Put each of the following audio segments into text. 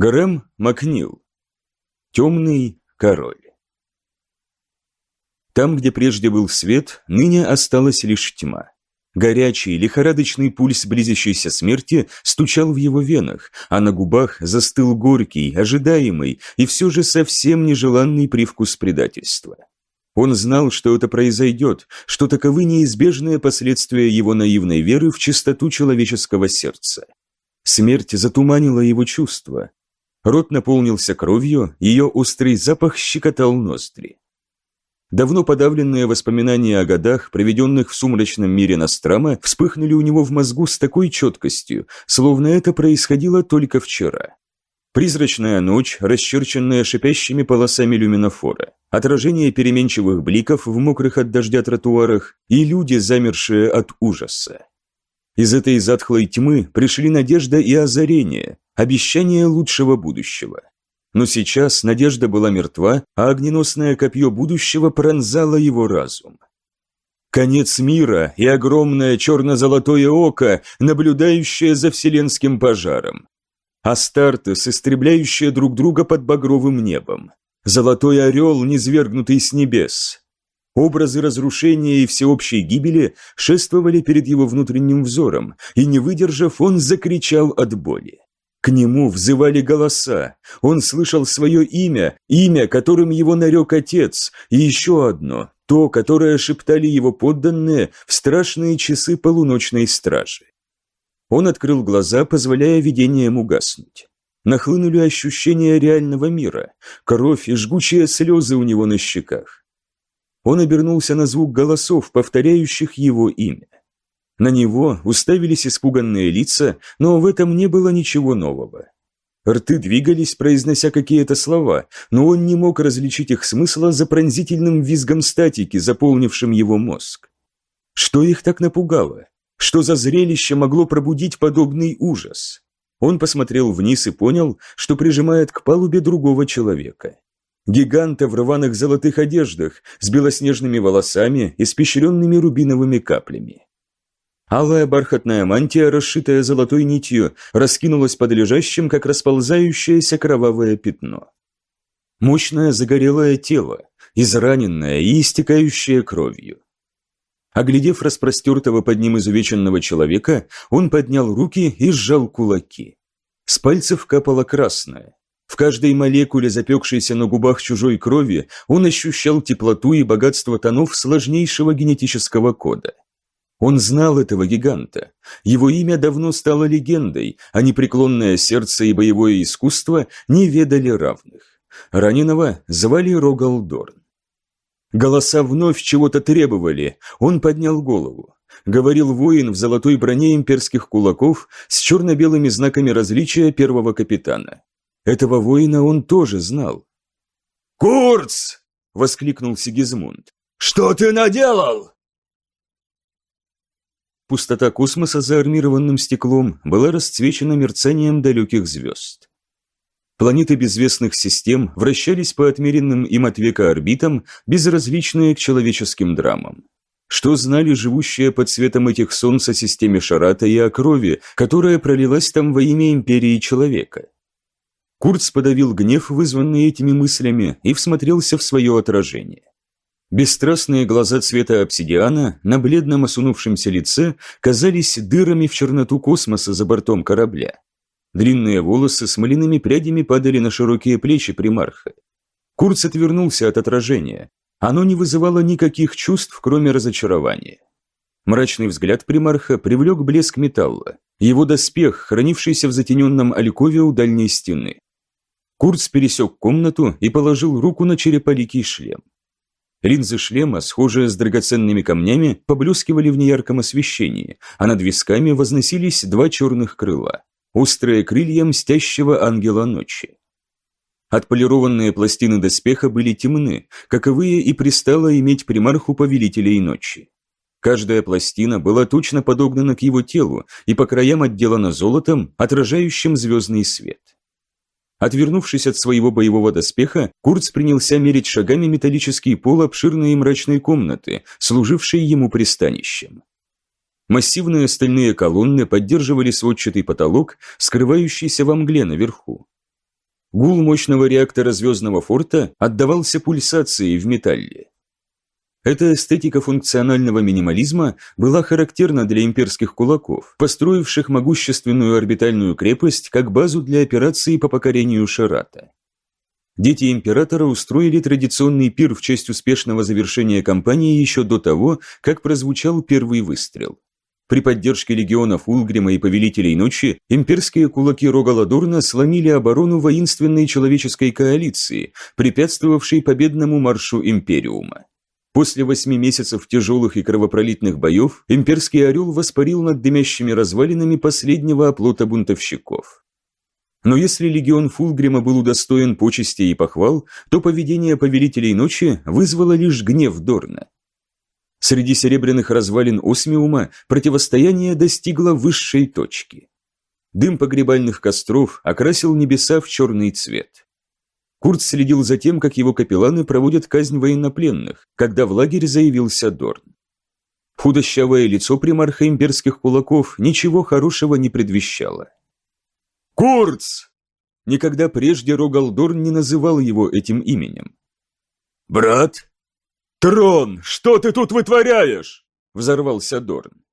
Грэм Макнил. Темный король. Там, где прежде был свет, ныне осталась лишь тьма. Горячий, лихорадочный пульс близящейся смерти стучал в его венах, а на губах застыл горький, ожидаемый и все же совсем нежеланный привкус предательства. Он знал, что это произойдет, что таковы неизбежные последствия его наивной веры в чистоту человеческого сердца. Смерть затуманила его чувства, Рот наполнился кровью, ее острый запах щекотал ноздри. Давно подавленные воспоминания о годах, проведенных в сумрачном мире Настрама, вспыхнули у него в мозгу с такой четкостью, словно это происходило только вчера. Призрачная ночь, расчерченная шипящими полосами люминофора, отражение переменчивых бликов в мокрых от дождя тротуарах и люди, замершие от ужаса. Из этой затхлой тьмы пришли надежда и озарение, обещание лучшего будущего. Но сейчас надежда была мертва, а огненосное копье будущего пронзало его разум. Конец мира и огромное черно-золотое око, наблюдающее за вселенским пожаром. Астартес, истребляющие друг друга под багровым небом. Золотой орел, низвергнутый с небес. Образы разрушения и всеобщей гибели шествовали перед его внутренним взором, и, не выдержав, он закричал от боли. К нему взывали голоса, он слышал свое имя, имя, которым его нарек отец, и еще одно, то, которое шептали его подданные в страшные часы полуночной стражи. Он открыл глаза, позволяя видениям угаснуть. Нахлынули ощущения реального мира, кровь и жгучие слезы у него на щеках. Он обернулся на звук голосов, повторяющих его имя. На него уставились испуганные лица, но в этом не было ничего нового. Рты двигались, произнося какие-то слова, но он не мог различить их смысла за пронзительным визгом статики, заполнившим его мозг. Что их так напугало? Что за зрелище могло пробудить подобный ужас? Он посмотрел вниз и понял, что прижимает к палубе другого человека. Гиганта в рваных золотых одеждах, с белоснежными волосами, испещренными рубиновыми каплями. Алая бархатная мантия, расшитая золотой нитью, раскинулась под лежащим, как расползающееся кровавое пятно. Мощное загорелое тело, израненное и истекающее кровью. Оглядев распростертого под ним изувеченного человека, он поднял руки и сжал кулаки. С пальцев капало красное, в каждой молекуле, запекшейся на губах чужой крови, он ощущал теплоту и богатство тонов сложнейшего генетического кода. Он знал этого гиганта. Его имя давно стало легендой, а непреклонное сердце и боевое искусство не ведали равных. Раненого звали Рогалдорн. Голоса вновь чего-то требовали, он поднял голову. Говорил воин в золотой броне имперских кулаков с черно-белыми знаками различия первого капитана. Этого воина он тоже знал. «Курц!» — воскликнул Сигизмунд. «Что ты наделал?» Пустота космоса за армированным стеклом была расцвечена мерцанием далеких звезд. Планеты безвестных систем вращались по отмеренным им от века орбитам, безразличные к человеческим драмам. Что знали живущие под светом этих солнц о системе Шарата и о крови, которая пролилась там во имя империи человека? Курц подавил гнев, вызванный этими мыслями, и всмотрелся в свое отражение. Бесстрастные глаза цвета обсидиана на бледном осунувшемся лице казались дырами в черноту космоса за бортом корабля. Длинные волосы с малиными прядями падали на широкие плечи примарха. Курц отвернулся от отражения. Оно не вызывало никаких чувств, кроме разочарования. Мрачный взгляд примарха привлек блеск металла, его доспех, хранившийся в затененном алькове у дальней стены. Курц пересек комнату и положил руку на череполикий шлем. Линзы шлема, схожие с драгоценными камнями, поблескивали в неярком освещении, а над висками возносились два черных крыла, острые крылья мстящего ангела ночи. Отполированные пластины доспеха были темны, каковые и пристало иметь примарху повелителей ночи. Каждая пластина была точно подогнана к его телу и по краям отделана золотом, отражающим звездный свет. Отвернувшись от своего боевого доспеха, Курц принялся мерить шагами металлический пол обширной и мрачной комнаты, служившей ему пристанищем. Массивные стальные колонны поддерживали сводчатый потолок, скрывающийся во мгле наверху. Гул мощного реактора звездного форта отдавался пульсацией в металле. Эта эстетика функционального минимализма была характерна для имперских кулаков, построивших могущественную орбитальную крепость как базу для операции по покорению Шарата. Дети императора устроили традиционный пир в честь успешного завершения кампании еще до того, как прозвучал первый выстрел. При поддержке легионов Улгрима и Повелителей Ночи имперские кулаки Рогаладорна сломили оборону воинственной человеческой коалиции, препятствовавшей победному маршу Империума. После восьми месяцев тяжелых и кровопролитных боев имперский орел воспарил над дымящими развалинами последнего оплота бунтовщиков. Но если легион Фулгрима был удостоен почести и похвал, то поведение повелителей ночи вызвало лишь гнев Дорна. Среди серебряных развалин Осмиума противостояние достигло высшей точки. Дым погребальных костров окрасил небеса в черный цвет. Курт следил за тем, как его капелланы проводят казнь военнопленных, когда в лагерь заявился Дорн. Худощавое лицо примарха имперских кулаков ничего хорошего не предвещало. «Курц!» Никогда прежде Рогалдорн не называл его этим именем. «Брат?» «Трон, что ты тут вытворяешь?» – взорвался Дорн.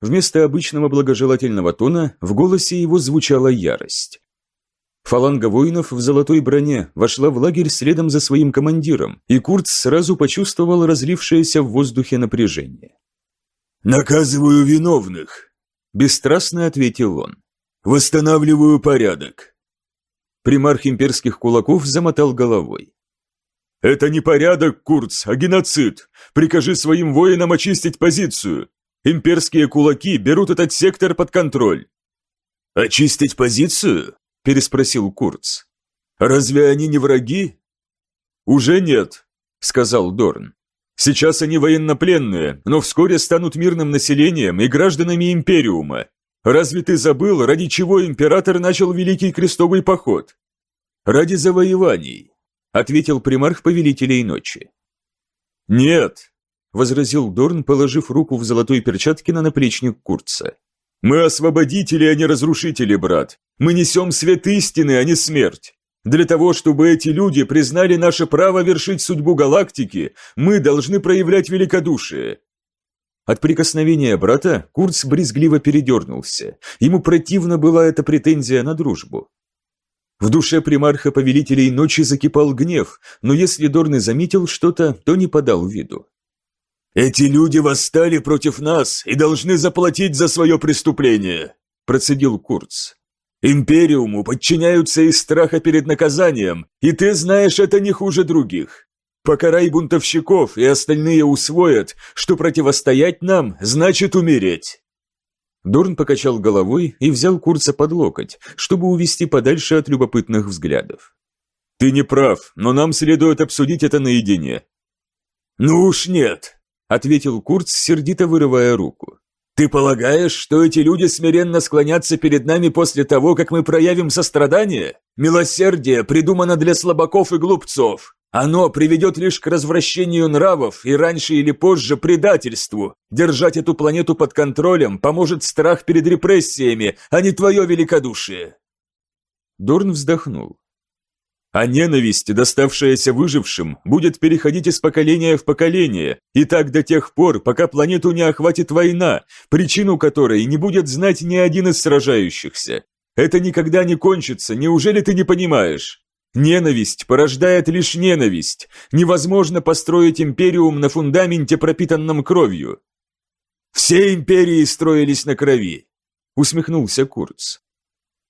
Вместо обычного благожелательного тона в голосе его звучала ярость. Фаланга воинов в золотой броне вошла в лагерь следом за своим командиром, и Курц сразу почувствовал разлившееся в воздухе напряжение. «Наказываю виновных», – бесстрастно ответил он. «Восстанавливаю порядок». Примарх имперских кулаков замотал головой. «Это не порядок, Курц, а геноцид. Прикажи своим воинам очистить позицию. Имперские кулаки берут этот сектор под контроль». «Очистить позицию?» Переспросил Курц. «Разве они не враги?» «Уже нет», — сказал Дорн. «Сейчас они военнопленные, но вскоре станут мирным населением и гражданами Империума. Разве ты забыл, ради чего император начал Великий Крестовый Поход?» «Ради завоеваний», — ответил примарх Повелителей Ночи. «Нет», — возразил Дорн, положив руку в золотой перчатке на наплечник Курца. «Мы освободители, а не разрушители, брат. Мы несем свет истины, а не смерть. Для того, чтобы эти люди признали наше право вершить судьбу галактики, мы должны проявлять великодушие». От прикосновения брата Курц брезгливо передернулся. Ему противна была эта претензия на дружбу. В душе примарха повелителей ночи закипал гнев, но если Дорны заметил что-то, то не подал виду. «Эти люди восстали против нас и должны заплатить за свое преступление», процедил Курц. Империуму подчиняются из страха перед наказанием, и ты знаешь это не хуже других. Покарай бунтовщиков, и остальные усвоят, что противостоять нам значит умереть». Дорн покачал головой и взял Курца под локоть, чтобы увести подальше от любопытных взглядов. «Ты не прав, но нам следует обсудить это наедине». «Ну уж нет», — ответил Курц, сердито вырывая руку. Ты полагаешь, что эти люди смиренно склонятся перед нами после того, как мы проявим сострадание? Милосердие придумано для слабаков и глупцов. Оно приведет лишь к развращению нравов и раньше или позже предательству. Держать эту планету под контролем поможет страх перед репрессиями, а не твое великодушие. Дорн вздохнул. А ненависть, доставшаяся выжившим, будет переходить из поколения в поколение, и так до тех пор, пока планету не охватит война, причину которой не будет знать ни один из сражающихся. Это никогда не кончится, неужели ты не понимаешь? Ненависть порождает лишь ненависть. Невозможно построить империум на фундаменте, пропитанном кровью. Все империи строились на крови, усмехнулся Курц.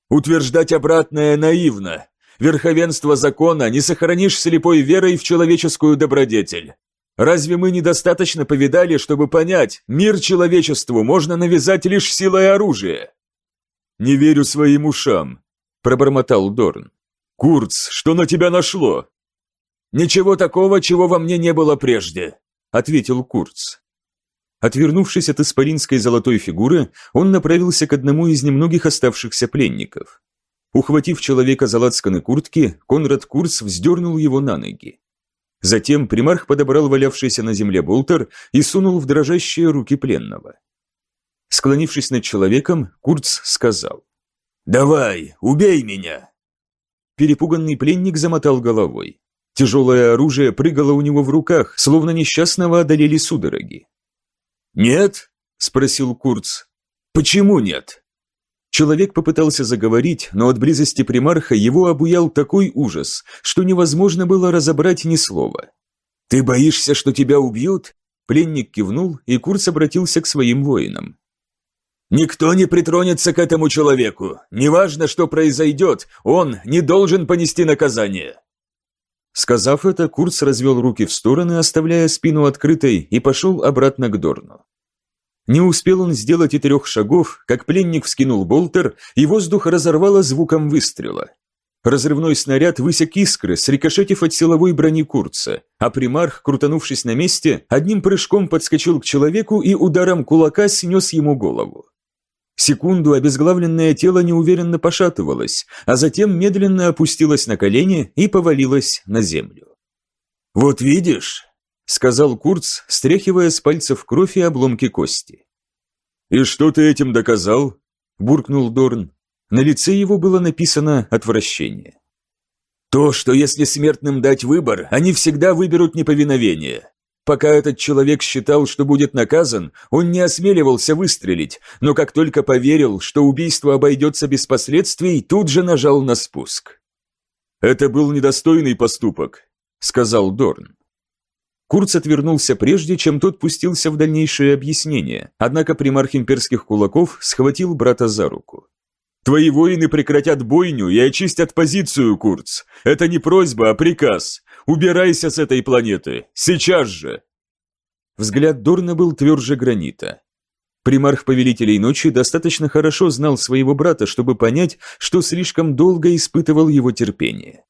Утверждать обратное наивно, верховенство закона не сохранишь слепой верой в человеческую добродетель. Разве мы недостаточно повидали, чтобы понять, мир человечеству можно навязать лишь силой оружия? Не верю своим ушам, пробормотал Дорн. Курц, что на тебя нашло? Ничего такого, чего во мне не было прежде, ответил Курц. Отвернувшись от исполинской золотой фигуры, он направился к одному из немногих оставшихся пленников. Ухватив человека за лацканы куртки, Конрад Курц вздернул его на ноги. Затем примарх подобрал валявшийся на земле болтер и сунул в дрожащие руки пленного. Склонившись над человеком, Курц сказал. «Давай, убей меня!» Перепуганный пленник замотал головой. Тяжелое оружие прыгало у него в руках, словно несчастного одолели судороги. «Нет?» – спросил Курц. «Почему нет?» Человек попытался заговорить, но от близости примарха его обуял такой ужас, что невозможно было разобрать ни слова. «Ты боишься, что тебя убьют?» Пленник кивнул, и Курц обратился к своим воинам. «Никто не притронется к этому человеку. Неважно, что произойдет, он не должен понести наказание». Сказав это, Курц развел руки в стороны, оставляя спину открытой, и пошел обратно к Дорну. Не успел он сделать и трех шагов, как пленник вскинул болтер, и воздух разорвало звуком выстрела. Разрывной снаряд высек искры, срикошетив от силовой брони Курца, а примарх, крутанувшись на месте, одним прыжком подскочил к человеку и ударом кулака снес ему голову. Секунду обезглавленное тело неуверенно пошатывалось, а затем медленно опустилось на колени и повалилось на землю. «Вот видишь», — сказал Курц, стряхивая с пальцев кровь и обломки кости. «И что ты этим доказал?» – буркнул Дорн. На лице его было написано отвращение. «То, что если смертным дать выбор, они всегда выберут неповиновение. Пока этот человек считал, что будет наказан, он не осмеливался выстрелить, но как только поверил, что убийство обойдется без последствий, тут же нажал на спуск. «Это был недостойный поступок», — сказал Дорн. Курц отвернулся прежде, чем тот пустился в дальнейшее объяснение, однако примарх имперских кулаков схватил брата за руку. «Твои воины прекратят бойню и очистят позицию, Курц. Это не просьба, а приказ. Убирайся с этой планеты! Сейчас же!» Взгляд Дорна был тверже гранита. Примарх Повелителей Ночи достаточно хорошо знал своего брата, чтобы понять, что слишком долго испытывал его терпение.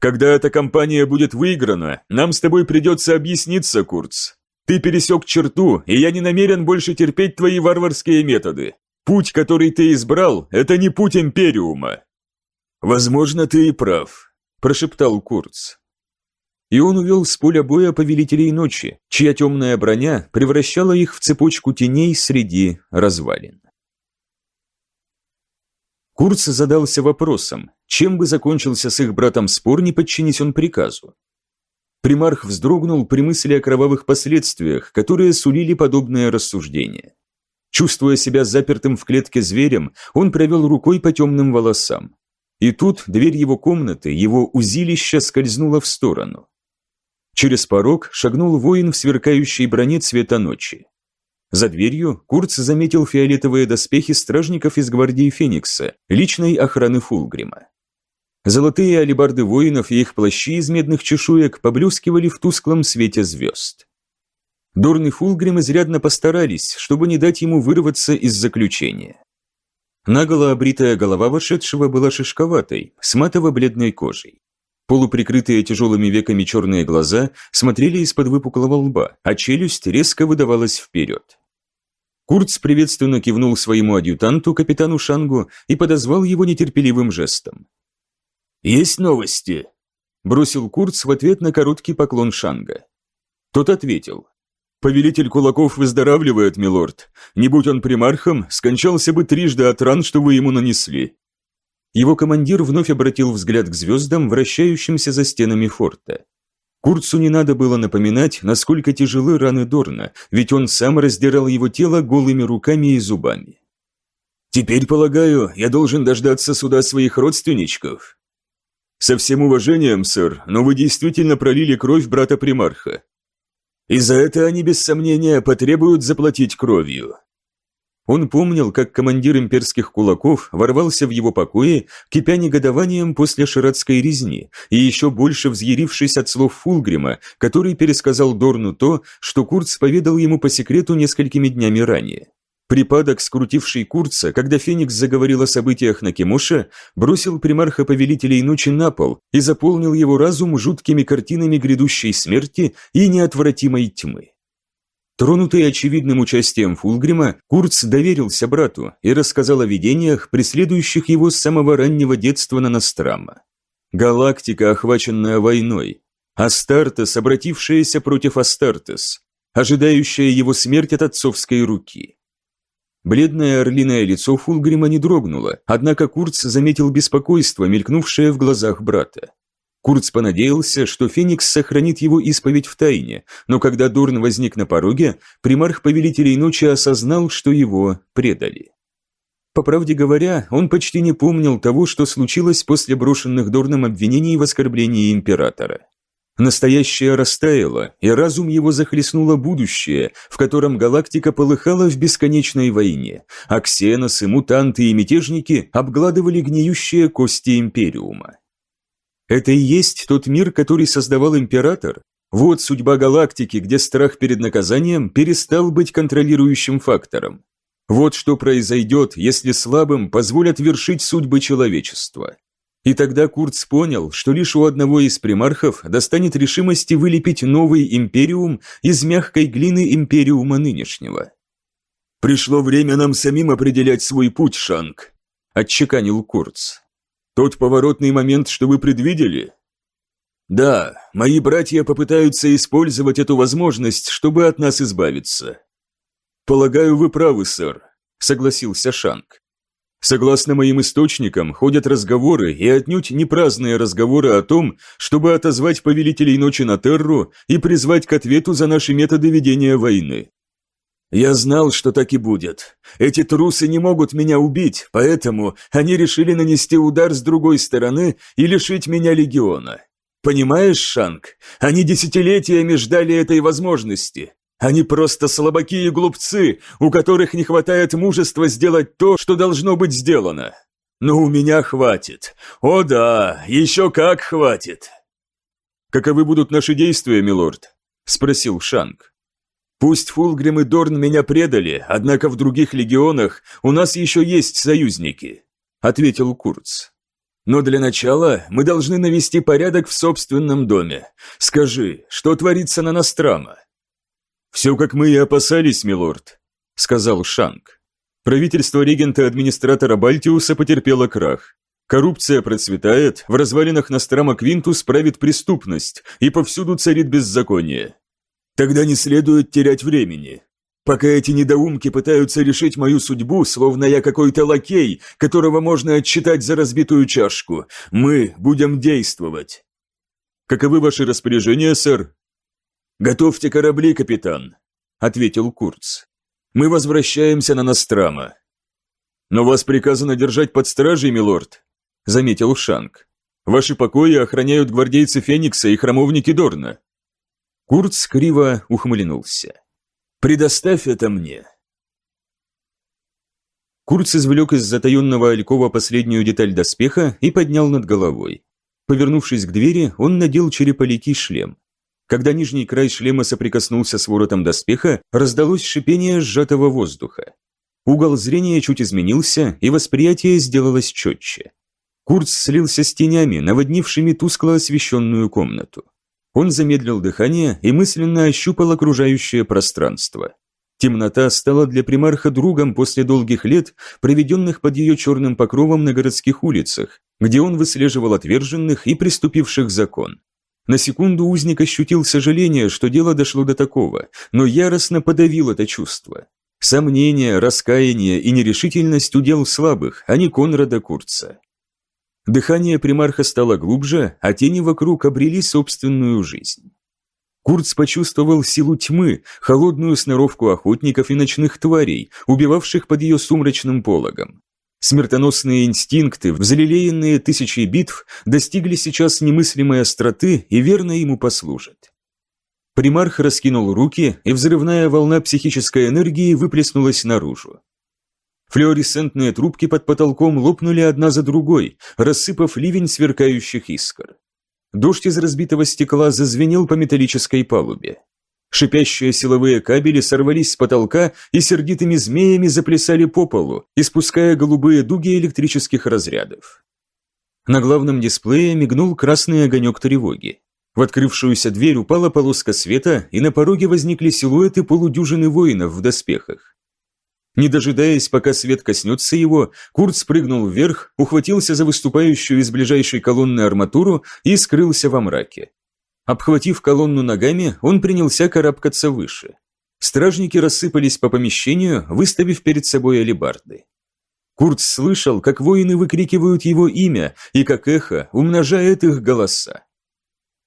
«Когда эта кампания будет выиграна, нам с тобой придется объясниться, Курц. Ты пересек черту, и я не намерен больше терпеть твои варварские методы. Путь, который ты избрал, это не путь Империума». «Возможно, ты и прав», – прошептал Курц и он увел с поля боя повелителей ночи, чья темная броня превращала их в цепочку теней среди развалин. Курц задался вопросом, чем бы закончился с их братом спор, не подчинись он приказу. Примарх вздрогнул при мысли о кровавых последствиях, которые сулили подобное рассуждение. Чувствуя себя запертым в клетке зверем, он провел рукой по темным волосам. И тут дверь его комнаты, его узилища скользнула в сторону. Через порог шагнул воин в сверкающей броне цвета ночи. За дверью Курц заметил фиолетовые доспехи стражников из гвардии Феникса, личной охраны Фулгрима. Золотые алебарды воинов и их плащи из медных чешуек поблескивали в тусклом свете звезд. Дорн и Фулгрим изрядно постарались, чтобы не дать ему вырваться из заключения. Наголо обритая голова вошедшего была шишковатой, с матово-бледной кожей. Полуприкрытые тяжелыми веками черные глаза смотрели из-под выпуклого лба, а челюсть резко выдавалась вперед. Курц приветственно кивнул своему адъютанту, капитану Шангу, и подозвал его нетерпеливым жестом. «Есть новости?» – бросил Курц в ответ на короткий поклон Шанга. Тот ответил. «Повелитель кулаков выздоравливает, милорд. Не будь он примархом, скончался бы трижды от ран, что вы ему нанесли. Его командир вновь обратил взгляд к звездам, вращающимся за стенами форта. Курцу не надо было напоминать, насколько тяжелы раны Дорна, ведь он сам раздирал его тело голыми руками и зубами. «Теперь, полагаю, я должен дождаться суда своих родственничков?» «Со всем уважением, сэр, но вы действительно пролили кровь брата примарха». «И за это они, без сомнения, потребуют заплатить кровью», он помнил, как командир имперских кулаков ворвался в его покои, кипя негодованием после ширатской резни, и еще больше взъярившись от слов Фулгрима, который пересказал Дорну то, что Курц поведал ему по секрету несколькими днями ранее. Припадок, скрутивший Курца, когда Феникс заговорил о событиях на Кемоше, бросил примарха повелителей ночи на пол и заполнил его разум жуткими картинами грядущей смерти и неотвратимой тьмы. Тронутый очевидным участием Фулгрима, Курц доверился брату и рассказал о видениях, преследующих его с самого раннего детства на Настрама. Галактика, охваченная войной. Астартес, обратившаяся против Астартес, ожидающая его смерть от отцовской руки. Бледное орлиное лицо Фулгрима не дрогнуло, однако Курц заметил беспокойство, мелькнувшее в глазах брата. Курц понадеялся, что Феникс сохранит его исповедь в тайне, но когда Дорн возник на пороге, примарх Повелителей Ночи осознал, что его предали. По правде говоря, он почти не помнил того, что случилось после брошенных Дорном обвинений в оскорблении императора. Настоящее растаяло, и разум его захлестнуло будущее, в котором галактика полыхала в бесконечной войне, а ксеносы, мутанты и мятежники обгладывали гниющие кости Империума. Это и есть тот мир, который создавал Император? Вот судьба галактики, где страх перед наказанием перестал быть контролирующим фактором. Вот что произойдет, если слабым позволят вершить судьбы человечества. И тогда Курц понял, что лишь у одного из примархов достанет решимости вылепить новый империум из мягкой глины империума нынешнего. «Пришло время нам самим определять свой путь, Шанг», – отчеканил Курц. «Тот поворотный момент, что вы предвидели?» «Да, мои братья попытаются использовать эту возможность, чтобы от нас избавиться. «Полагаю, вы правы, сэр», – согласился Шанг. Согласно моим источникам, ходят разговоры, и отнюдь не праздные разговоры о том, чтобы отозвать повелителей ночи на Терру и призвать к ответу за наши методы ведения войны. Я знал, что так и будет. Эти трусы не могут меня убить, поэтому они решили нанести удар с другой стороны и лишить меня легиона. Понимаешь, Шанг, они десятилетиями ждали этой возможности. Они просто слабаки и глупцы, у которых не хватает мужества сделать то, что должно быть сделано. Но у меня хватит. О да, еще как хватит. Каковы будут наши действия, милорд? Спросил Шанг. Пусть Фулгрим и Дорн меня предали, однако в других легионах у нас еще есть союзники, ответил Курц. Но для начала мы должны навести порядок в собственном доме. Скажи, что творится на Настрама? «Все, как мы и опасались, милорд», — сказал Шанг. Правительство регента-администратора Бальтиуса потерпело крах. Коррупция процветает, в развалинах Настрама Квинтус правит преступность, и повсюду царит беззаконие. Тогда не следует терять времени. Пока эти недоумки пытаются решить мою судьбу, словно я какой-то лакей, которого можно отчитать за разбитую чашку, мы будем действовать. Каковы ваши распоряжения, сэр? «Готовьте корабли, капитан», — ответил Курц. «Мы возвращаемся на Настрама». «Но вас приказано держать под стражей, милорд», — заметил Шанг. «Ваши покои охраняют гвардейцы Феникса и храмовники Дорна». Курц криво ухмыльнулся. «Предоставь это мне». Курц извлек из затаенного алькова последнюю деталь доспеха и поднял над головой. Повернувшись к двери, он надел череполикий шлем. Когда нижний край шлема соприкоснулся с воротом доспеха, раздалось шипение сжатого воздуха. Угол зрения чуть изменился, и восприятие сделалось четче. Курц слился с тенями, наводнившими тускло освещенную комнату. Он замедлил дыхание и мысленно ощупал окружающее пространство. Темнота стала для примарха другом после долгих лет, проведенных под ее черным покровом на городских улицах, где он выслеживал отверженных и приступивших закон. На секунду узник ощутил сожаление, что дело дошло до такого, но яростно подавил это чувство. Сомнение, раскаяние и нерешительность удел слабых, а не Конрада Курца. Дыхание примарха стало глубже, а тени вокруг обрели собственную жизнь. Курц почувствовал силу тьмы, холодную сноровку охотников и ночных тварей, убивавших под ее сумрачным пологом. Смертоносные инстинкты, взлелеянные тысячи битв, достигли сейчас немыслимой остроты и верно ему послужат. Примарх раскинул руки, и взрывная волна психической энергии выплеснулась наружу. Флуоресцентные трубки под потолком лопнули одна за другой, рассыпав ливень сверкающих искр. Дождь из разбитого стекла зазвенел по металлической палубе. Шипящие силовые кабели сорвались с потолка и сердитыми змеями заплясали по полу, испуская голубые дуги электрических разрядов. На главном дисплее мигнул красный огонек тревоги. В открывшуюся дверь упала полоска света, и на пороге возникли силуэты полудюжины воинов в доспехах. Не дожидаясь, пока свет коснется его, Курт спрыгнул вверх, ухватился за выступающую из ближайшей колонны арматуру и скрылся во мраке. Обхватив колонну ногами, он принялся карабкаться выше. Стражники рассыпались по помещению, выставив перед собой алебарды. Курт слышал, как воины выкрикивают его имя и как эхо умножает их голоса.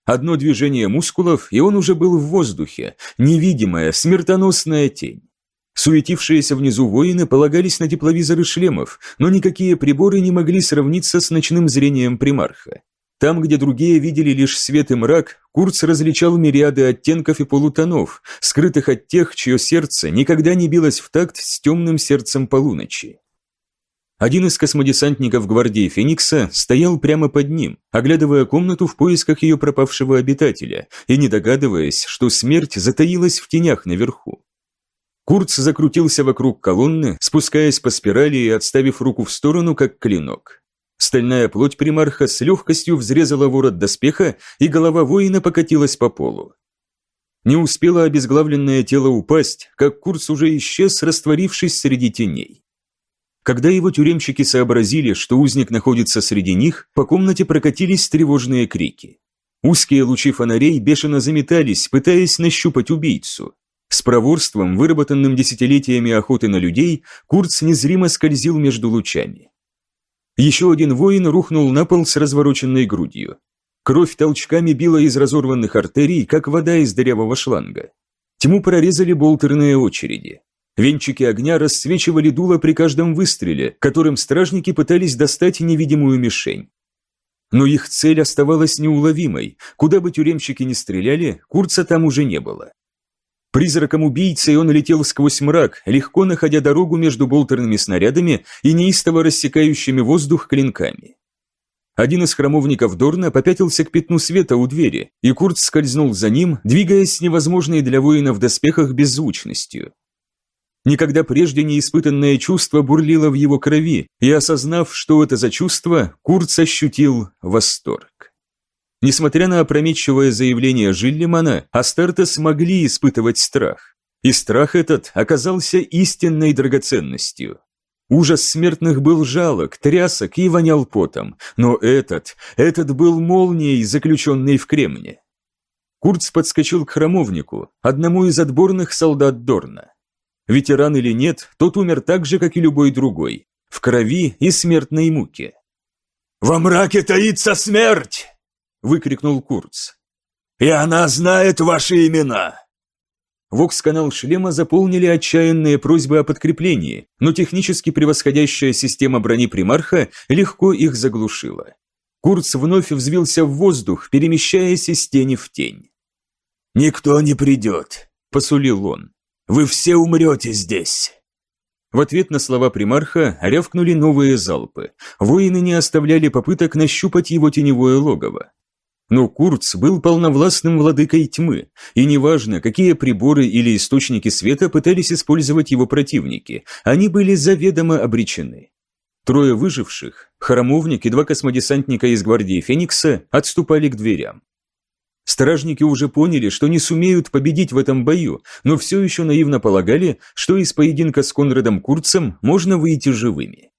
Одно движение мускулов, и он уже был в воздухе, невидимая, смертоносная тень. Суетившиеся внизу воины полагались на тепловизоры шлемов, но никакие приборы не могли сравниться с ночным зрением примарха. Там, где другие видели лишь свет и мрак, Курц различал мириады оттенков и полутонов, скрытых от тех, чье сердце никогда не билось в такт с темным сердцем полуночи. Один из космодесантников гвардии Феникса стоял прямо под ним, оглядывая комнату в поисках ее пропавшего обитателя и не догадываясь, что смерть затаилась в тенях наверху. Курц закрутился вокруг колонны, спускаясь по спирали и отставив руку в сторону, как клинок. Стальная плоть примарха с легкостью взрезала ворот доспеха, и голова воина покатилась по полу. Не успело обезглавленное тело упасть, как Курц уже исчез, растворившись среди теней. Когда его тюремщики сообразили, что узник находится среди них, по комнате прокатились тревожные крики. Узкие лучи фонарей бешено заметались, пытаясь нащупать убийцу. С проворством, выработанным десятилетиями охоты на людей, Курц незримо скользил между лучами. Еще один воин рухнул на пол с развороченной грудью. Кровь толчками била из разорванных артерий, как вода из дырявого шланга. Тьму прорезали болтерные очереди. Венчики огня рассвечивали дуло при каждом выстреле, которым стражники пытались достать невидимую мишень. Но их цель оставалась неуловимой. Куда бы тюремщики ни стреляли, Курца там уже не было. Призраком убийцы он летел сквозь мрак, легко находя дорогу между болтерными снарядами и неистово рассекающими воздух клинками. Один из храмовников Дорна попятился к пятну света у двери, и Курт скользнул за ним, двигаясь с невозможной для воина в доспехах беззвучностью. Никогда прежде не испытанное чувство бурлило в его крови, и осознав, что это за чувство, Курц ощутил восторг. Несмотря на опрометчивое заявление Жиллимана, Астарта смогли испытывать страх. И страх этот оказался истинной драгоценностью. Ужас смертных был жалок, трясок и вонял потом, но этот, этот был молнией, заключенной в кремне. Курц подскочил к храмовнику, одному из отборных солдат Дорна. Ветеран или нет, тот умер так же, как и любой другой, в крови и смертной муке. «Во мраке таится смерть!» Выкрикнул Курц. «И она знает ваши имена!» Вокс-канал шлема заполнили отчаянные просьбы о подкреплении, но технически превосходящая система брони примарха легко их заглушила. Курц вновь взвился в воздух, перемещаясь из тени в тень. «Никто не придет», — посулил он. «Вы все умрете здесь». В ответ на слова примарха рявкнули новые залпы. Воины не оставляли попыток нащупать его теневое логово. Но Курц был полновластным владыкой тьмы, и неважно, какие приборы или источники света пытались использовать его противники, они были заведомо обречены. Трое выживших, храмовник и два космодесантника из гвардии Феникса, отступали к дверям. Стражники уже поняли, что не сумеют победить в этом бою, но все еще наивно полагали, что из поединка с Конрадом Курцем можно выйти живыми.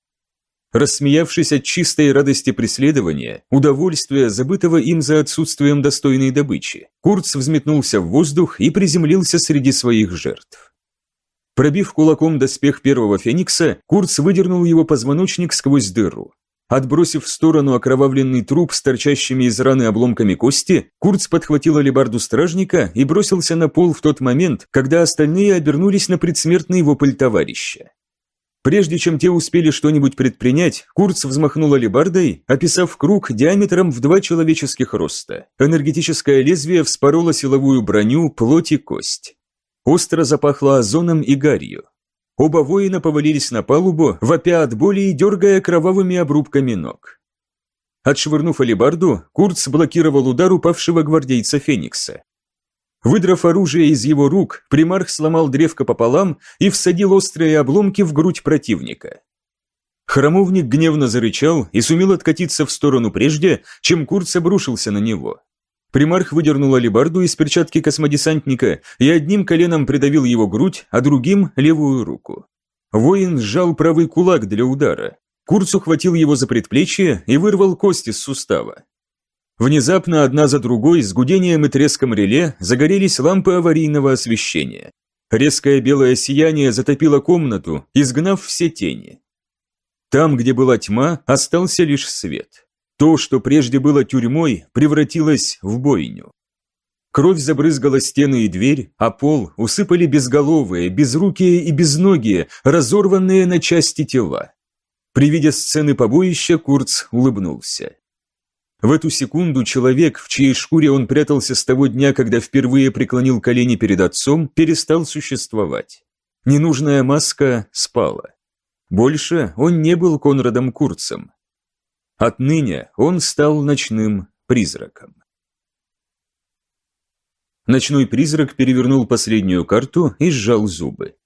Рассмеявшись от чистой радости преследования, удовольствия, забытого им за отсутствием достойной добычи, Курц взметнулся в воздух и приземлился среди своих жертв. Пробив кулаком доспех первого феникса, Курц выдернул его позвоночник сквозь дыру. Отбросив в сторону окровавленный труп с торчащими из раны обломками кости, Курц подхватил алебарду стражника и бросился на пол в тот момент, когда остальные обернулись на предсмертный вопль товарища. Прежде чем те успели что-нибудь предпринять, Курц взмахнул алебардой, описав круг диаметром в два человеческих роста. Энергетическое лезвие вспороло силовую броню, плоть и кость. Остро запахло озоном и гарью. Оба воина повалились на палубу, вопя от боли и дергая кровавыми обрубками ног. Отшвырнув алебарду, Курц блокировал удар упавшего гвардейца Феникса. Выдрав оружие из его рук, примарх сломал древко пополам и всадил острые обломки в грудь противника. Храмовник гневно зарычал и сумел откатиться в сторону прежде, чем Курц обрушился на него. Примарх выдернул алебарду из перчатки космодесантника и одним коленом придавил его грудь, а другим – левую руку. Воин сжал правый кулак для удара. Курц ухватил его за предплечье и вырвал кость из сустава. Внезапно одна за другой с гудением и треском реле загорелись лампы аварийного освещения. Резкое белое сияние затопило комнату, изгнав все тени. Там, где была тьма, остался лишь свет. То, что прежде было тюрьмой, превратилось в бойню. Кровь забрызгала стены и дверь, а пол усыпали безголовые, безрукие и безногие, разорванные на части тела. При виде сцены побоища Курц улыбнулся. В эту секунду человек, в чьей шкуре он прятался с того дня, когда впервые преклонил колени перед отцом, перестал существовать. Ненужная маска спала. Больше он не был Конрадом Курцем. Отныне он стал ночным призраком. Ночной призрак перевернул последнюю карту и сжал зубы.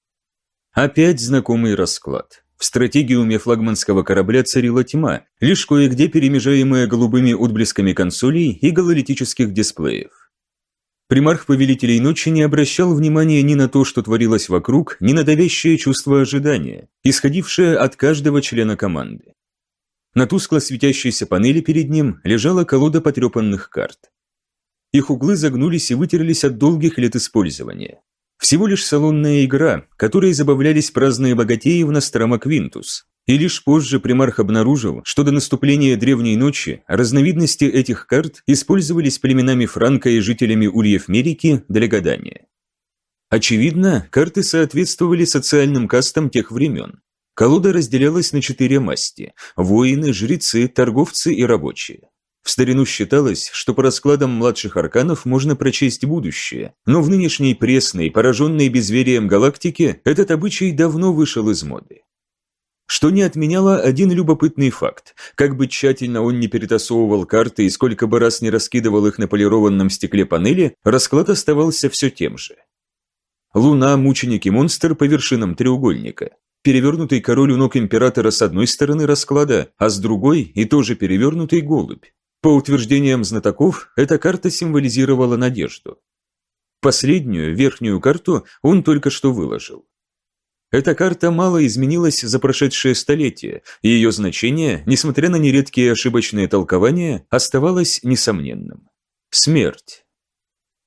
Опять знакомый расклад. В стратегиуме флагманского корабля царила тьма, лишь кое-где перемежаемая голубыми отблесками консолей и гололитических дисплеев. Примарх Повелителей Ночи не обращал внимания ни на то, что творилось вокруг, ни на давящее чувство ожидания, исходившее от каждого члена команды. На тускло светящейся панели перед ним лежала колода потрепанных карт. Их углы загнулись и вытерлись от долгих лет использования. Всего лишь салонная игра, которой забавлялись праздные богатеи в Нострома Квинтус. И лишь позже примарх обнаружил, что до наступления Древней Ночи разновидности этих карт использовались племенами Франка и жителями Ульев Мерики для гадания. Очевидно, карты соответствовали социальным кастам тех времен. Колода разделялась на четыре масти – воины, жрецы, торговцы и рабочие. В старину считалось, что по раскладам младших арканов можно прочесть будущее, но в нынешней пресной, пораженной безверием галактике, этот обычай давно вышел из моды. Что не отменяло один любопытный факт. Как бы тщательно он не перетасовывал карты и сколько бы раз не раскидывал их на полированном стекле панели, расклад оставался все тем же. Луна, мученик и монстр по вершинам треугольника. Перевернутый король у ног императора с одной стороны расклада, а с другой и тоже перевернутый голубь. По утверждениям знатоков, эта карта символизировала надежду. Последнюю, верхнюю карту он только что выложил. Эта карта мало изменилась за прошедшее столетие, и ее значение, несмотря на нередкие ошибочные толкования, оставалось несомненным. Смерть.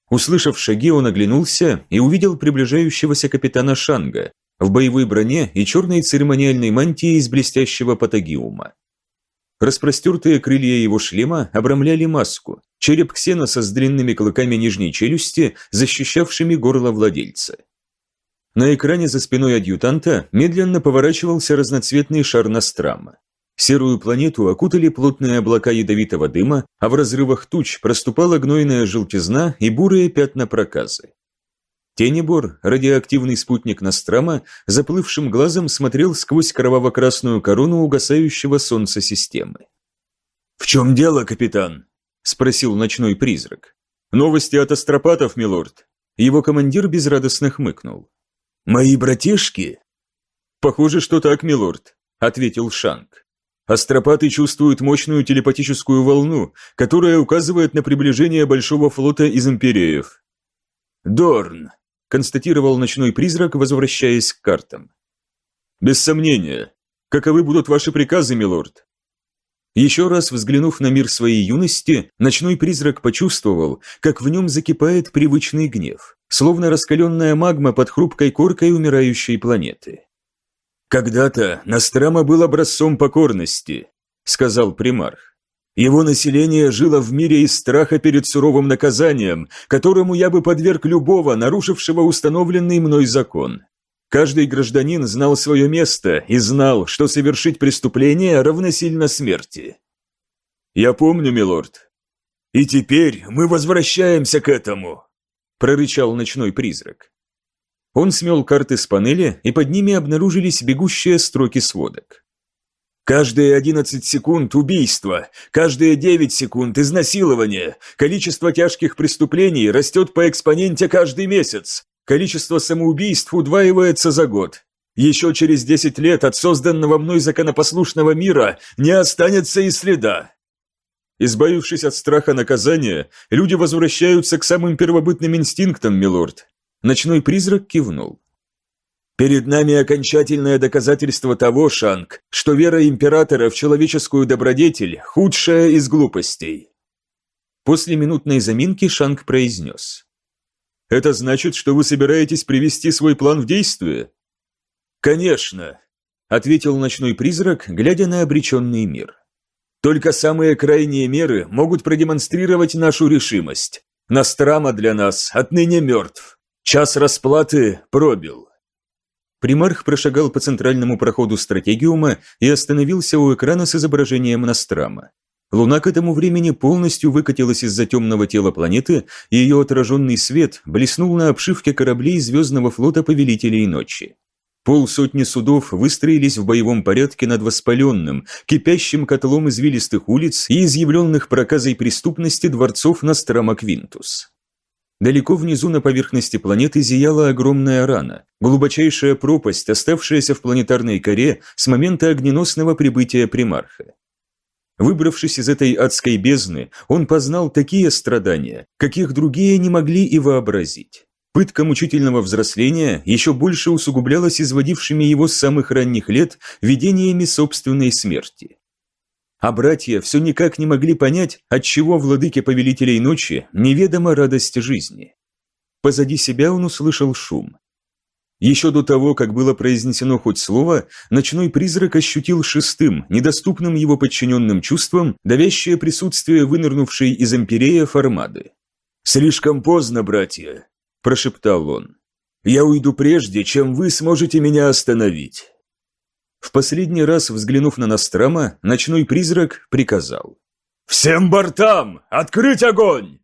Услышав шаги, он оглянулся и увидел приближающегося капитана Шанга в боевой броне и черной церемониальной мантии из блестящего патагиума. Распростертые крылья его шлема обрамляли маску, череп ксеноса с длинными клыками нижней челюсти, защищавшими горло владельца. На экране за спиной адъютанта медленно поворачивался разноцветный шар Настрама. Серую планету окутали плотные облака ядовитого дыма, а в разрывах туч проступала гнойная желтизна и бурые пятна проказы. Тенебор, радиоактивный спутник Настрама, заплывшим глазом смотрел сквозь кроваво-красную корону угасающего солнца системы. «В чем дело, капитан?» – спросил ночной призрак. «Новости от астропатов, милорд». Его командир безрадостно хмыкнул. «Мои братишки?» «Похоже, что так, милорд», – ответил Шанг. Астропаты чувствуют мощную телепатическую волну, которая указывает на приближение большого флота из империев. «Дорн», констатировал ночной призрак, возвращаясь к картам. «Без сомнения. Каковы будут ваши приказы, милорд?» Еще раз взглянув на мир своей юности, ночной призрак почувствовал, как в нем закипает привычный гнев, словно раскаленная магма под хрупкой коркой умирающей планеты. «Когда-то Настрама был образцом покорности», — сказал примарх. Его население жило в мире из страха перед суровым наказанием, которому я бы подверг любого, нарушившего установленный мной закон. Каждый гражданин знал свое место и знал, что совершить преступление равносильно смерти. «Я помню, милорд». «И теперь мы возвращаемся к этому», – прорычал ночной призрак. Он смел карты с панели, и под ними обнаружились бегущие строки сводок. Каждые 11 секунд – убийство, каждые 9 секунд – изнасилование. Количество тяжких преступлений растет по экспоненте каждый месяц. Количество самоубийств удваивается за год. Еще через 10 лет от созданного мной законопослушного мира не останется и следа. Избавившись от страха наказания, люди возвращаются к самым первобытным инстинктам, милорд. Ночной призрак кивнул. Перед нами окончательное доказательство того, Шанг, что вера императора в человеческую добродетель – худшая из глупостей. После минутной заминки Шанг произнес. Это значит, что вы собираетесь привести свой план в действие? Конечно, ответил ночной призрак, глядя на обреченный мир. Только самые крайние меры могут продемонстрировать нашу решимость. Настрама для нас отныне мертв. Час расплаты пробил. Примарх прошагал по центральному проходу стратегиума и остановился у экрана с изображением Настрама. Луна к этому времени полностью выкатилась из-за темного тела планеты, и ее отраженный свет блеснул на обшивке кораблей Звездного флота Повелителей Ночи. Полсотни судов выстроились в боевом порядке над воспаленным, кипящим котлом извилистых улиц и изъявленных проказой преступности дворцов Нострома Квинтус. Далеко внизу на поверхности планеты зияла огромная рана, глубочайшая пропасть, оставшаяся в планетарной коре с момента огненосного прибытия примарха. Выбравшись из этой адской бездны, он познал такие страдания, каких другие не могли и вообразить. Пытка мучительного взросления еще больше усугублялась изводившими его с самых ранних лет видениями собственной смерти. А братья все никак не могли понять, отчего владыке повелителей ночи неведома радость жизни. Позади себя он услышал шум. Еще до того, как было произнесено хоть слово, ночной призрак ощутил шестым, недоступным его подчиненным чувством, давящее присутствие вынырнувшей из империя формады. «Слишком поздно, братья», – прошептал он. «Я уйду прежде, чем вы сможете меня остановить». В последний раз, взглянув на Настрама, ночной призрак приказал. «Всем бортам! Открыть огонь!»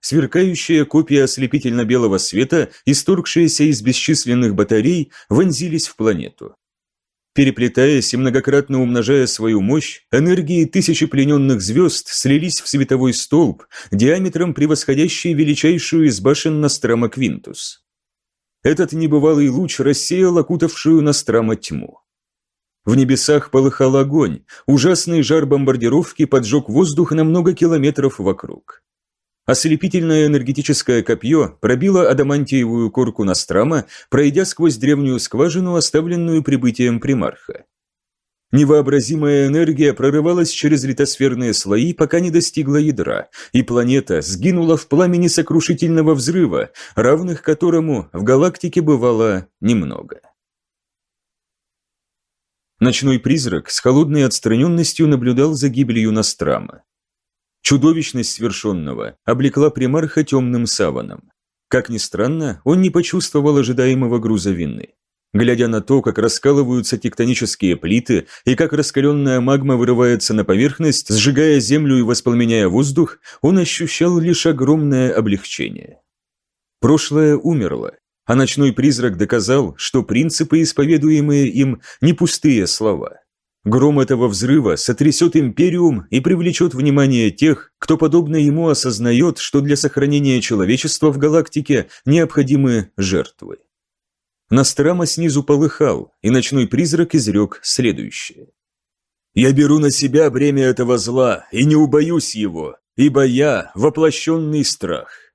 Сверкающая копия ослепительно-белого света, исторгшаяся из бесчисленных батарей, вонзились в планету. Переплетаясь и многократно умножая свою мощь, энергии тысячи плененных звезд слились в световой столб, диаметром превосходящий величайшую из башен Настрама Квинтус. Этот небывалый луч рассеял окутавшую Настрама тьму. В небесах полыхал огонь, ужасный жар бомбардировки поджег воздух на много километров вокруг. Ослепительное энергетическое копье пробило адамантиевую корку Настрама, пройдя сквозь древнюю скважину, оставленную прибытием примарха. Невообразимая энергия прорывалась через литосферные слои, пока не достигла ядра, и планета сгинула в пламени сокрушительного взрыва, равных которому в галактике бывало немного. Ночной призрак с холодной отстраненностью наблюдал за гибелью Настрама. Чудовищность свершенного облекла примарха темным саваном. Как ни странно, он не почувствовал ожидаемого груза вины. Глядя на то, как раскалываются тектонические плиты и как раскаленная магма вырывается на поверхность, сжигая землю и воспламеняя воздух, он ощущал лишь огромное облегчение. Прошлое умерло, а ночной призрак доказал, что принципы, исповедуемые им, не пустые слова. Гром этого взрыва сотрясет Империум и привлечет внимание тех, кто, подобно ему, осознает, что для сохранения человечества в галактике необходимы жертвы. Настрама снизу полыхал, и ночной призрак изрек следующее. «Я беру на себя бремя этого зла и не убоюсь его, ибо я – воплощенный страх».